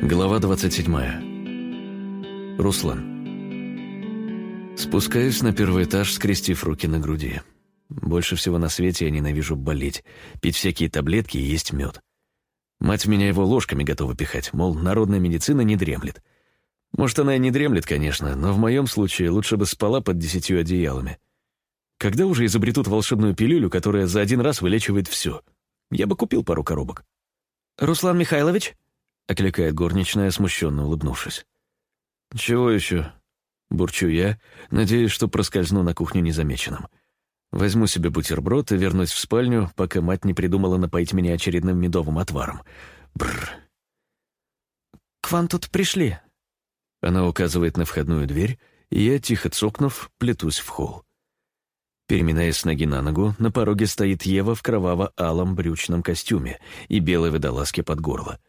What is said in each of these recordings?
Глава 27. Руслан. Спускаюсь на первый этаж, скрестив руки на груди. Больше всего на свете я ненавижу болеть, пить всякие таблетки и есть мед. Мать меня его ложками готова пихать, мол, народная медицина не дремлет. Может, она и не дремлет, конечно, но в моем случае лучше бы спала под десятью одеялами. Когда уже изобретут волшебную пилюлю, которая за один раз вылечивает все? Я бы купил пару коробок. «Руслан Михайлович?» — окликает горничная, смущенно улыбнувшись. «Чего еще?» — бурчу я, надеюсь, что проскользну на кухню незамеченным. Возьму себе бутерброд и вернусь в спальню, пока мать не придумала напоить меня очередным медовым отваром. Бррр. «К вам тут пришли». Она указывает на входную дверь, и я, тихо цокнув, плетусь в холл. Переминаясь с ноги на ногу, на пороге стоит Ева в кроваво-алом брючном костюме и белой водолазке под горло.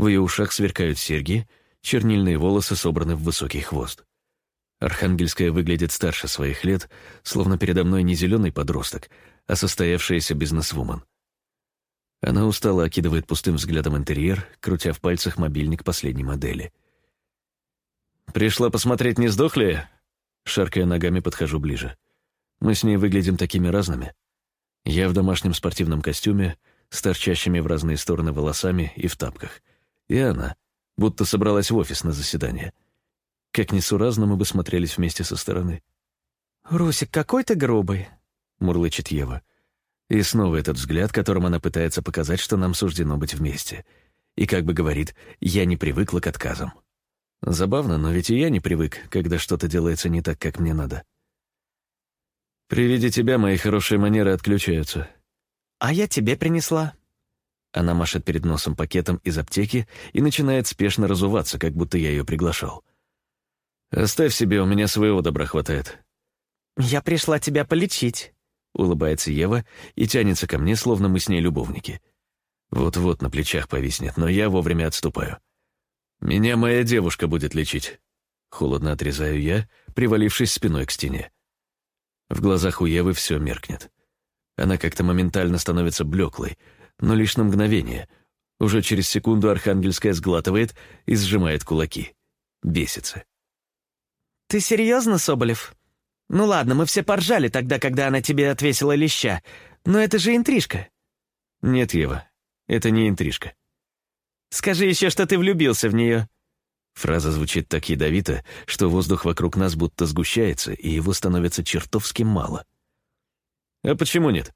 В ее ушах сверкают серьги, чернильные волосы собраны в высокий хвост. Архангельская выглядит старше своих лет, словно передо мной не зеленый подросток, а состоявшаяся бизнесвумен. Она устало окидывает пустым взглядом интерьер, крутя в пальцах мобильник последней модели. «Пришла посмотреть, не сдохли?» Шаркая ногами, подхожу ближе. Мы с ней выглядим такими разными. Я в домашнем спортивном костюме, с торчащими в разные стороны волосами и в тапках и она, будто собралась в офис на заседание. Как несуразно мы бы смотрелись вместе со стороны. «Русик, какой ты грубый», — мурлычет Ева. И снова этот взгляд, которым она пытается показать, что нам суждено быть вместе. И как бы говорит, я не привыкла к отказам. Забавно, но ведь и я не привык, когда что-то делается не так, как мне надо. При виде тебя мои хорошие манеры отключаются. «А я тебе принесла», она машет перед носом пакетом из аптеки и начинает спешно разуваться, как будто я ее приглашал. «Оставь себе, у меня своего добра хватает». «Я пришла тебя полечить», — улыбается Ева и тянется ко мне, словно мы с ней любовники. Вот-вот на плечах повиснет, но я вовремя отступаю. «Меня моя девушка будет лечить», — холодно отрезаю я, привалившись спиной к стене. В глазах у Евы все меркнет. Она как-то моментально становится блеклой, но лишь на мгновение. Уже через секунду Архангельская сглатывает и сжимает кулаки. Бесится. «Ты серьезно, Соболев? Ну ладно, мы все поржали тогда, когда она тебе отвесила леща, но это же интрижка». «Нет, Ева, это не интрижка». «Скажи еще, что ты влюбился в нее». Фраза звучит так ядовито, что воздух вокруг нас будто сгущается, и его становится чертовски мало. «А почему нет?»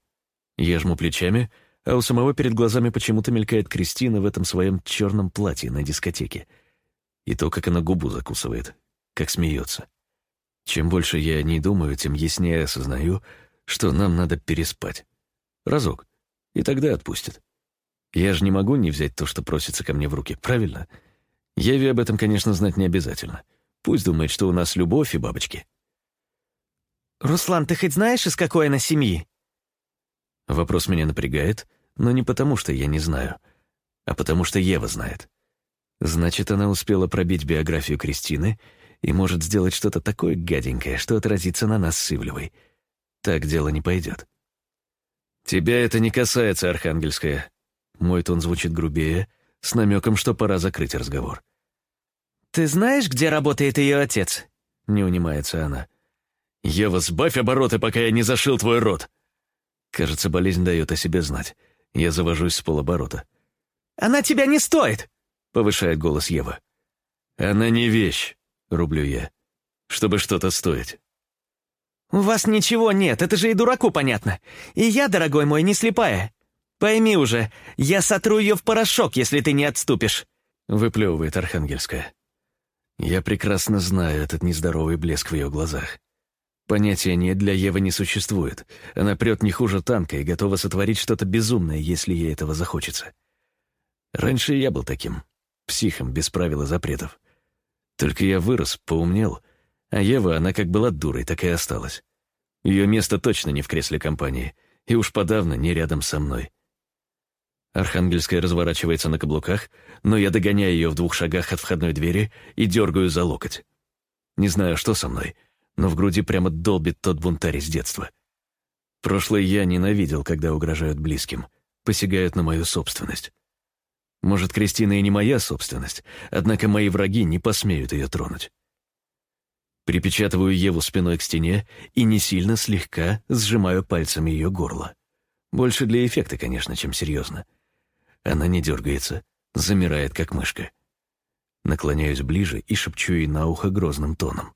Я жму плечами, а у самого перед глазами почему-то мелькает Кристина в этом своем черном платье на дискотеке. И то, как она губу закусывает, как смеется. Чем больше я о ней думаю, тем яснее осознаю, что нам надо переспать. Разок. И тогда отпустят. Я же не могу не взять то, что просится ко мне в руки, правильно? Еве об этом, конечно, знать не обязательно. Пусть думает, что у нас любовь и бабочки. «Руслан, ты хоть знаешь, из какой она семьи?» Вопрос меня напрягает, но не потому, что я не знаю, а потому что Ева знает. Значит, она успела пробить биографию Кристины и может сделать что-то такое гаденькое, что отразится на нас с Ивлевой. Так дело не пойдет. «Тебя это не касается, Архангельская». Мой тон звучит грубее, с намеком, что пора закрыть разговор. «Ты знаешь, где работает ее отец?» — не унимается она. «Ева, сбавь обороты, пока я не зашил твой рот!» Кажется, болезнь дает о себе знать. Я завожусь с полоборота. «Она тебя не стоит!» — повышает голос Ева. «Она не вещь», — рублю я, — «чтобы что-то стоить». «У вас ничего нет, это же и дураку понятно. И я, дорогой мой, не слепая. Пойми уже, я сотру ее в порошок, если ты не отступишь», — выплевывает Архангельская. Я прекрасно знаю этот нездоровый блеск в ее глазах. Понятия «нет» для Евы не существует. Она прет не хуже танка и готова сотворить что-то безумное, если ей этого захочется. Раньше я был таким, психом, без правил и запретов. Только я вырос, поумнел, а Ева, она как была дурой, так и осталась. Ее место точно не в кресле компании, и уж подавно не рядом со мной. Архангельская разворачивается на каблуках, но я догоняю ее в двух шагах от входной двери и дергаю за локоть. Не знаю, что со мной — но в груди прямо долбит тот бунтарь из детства. Прошлое я ненавидел, когда угрожают близким, посягают на мою собственность. Может, Кристина и не моя собственность, однако мои враги не посмеют ее тронуть. Припечатываю Еву спиной к стене и не сильно, слегка сжимаю пальцами ее горло. Больше для эффекта, конечно, чем серьезно. Она не дергается, замирает, как мышка. Наклоняюсь ближе и шепчу ей на ухо грозным тоном.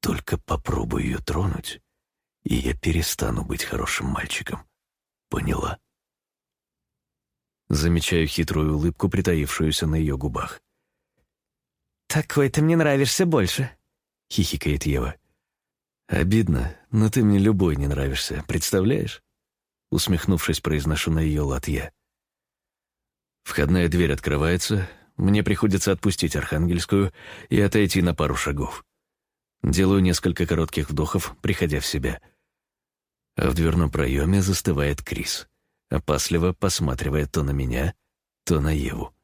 «Только попробуй ее тронуть, и я перестану быть хорошим мальчиком. Поняла?» Замечаю хитрую улыбку, притаившуюся на ее губах. «Такой ты мне нравишься больше», — хихикает Ева. «Обидно, но ты мне любой не нравишься, представляешь?» Усмехнувшись, произношу на ее лад я. Входная дверь открывается, мне приходится отпустить Архангельскую и отойти на пару шагов. Делаю несколько коротких вдохов, приходя в себя. А в дверном проеме застывает Крис, опасливо посматривая то на меня, то на Еву.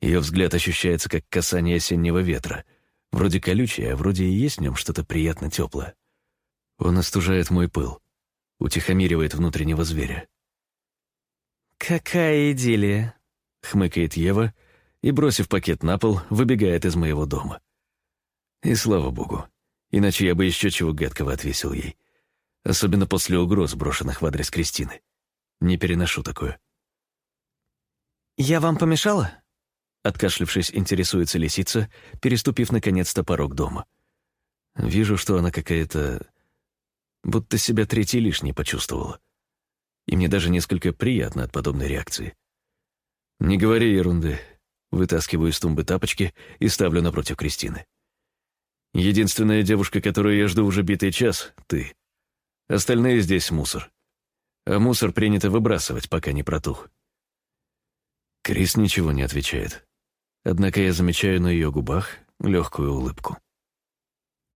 Ее взгляд ощущается, как касание осеннего ветра — Вроде колючий, а вроде и есть в нем что-то приятно теплое. Он остужает мой пыл, утихомиривает внутреннего зверя. «Какая идиллия!» — хмыкает Ева и, бросив пакет на пол, выбегает из моего дома. И слава богу, иначе я бы еще чего гадкого отвесил ей. Особенно после угроз, брошенных в адрес Кристины. Не переношу такое. «Я вам помешала?» Откашлившись, интересуется лисица, переступив наконец-то порог дома. Вижу, что она какая-то... будто себя третий лишний почувствовала. И мне даже несколько приятно от подобной реакции. «Не говори ерунды». Вытаскиваю из тумбы тапочки и ставлю напротив Кристины. «Единственная девушка, которую я жду уже битый час — ты. Остальные здесь мусор. А мусор принято выбрасывать, пока не протух». Крис ничего не отвечает. Однако я замечаю на ее губах легкую улыбку.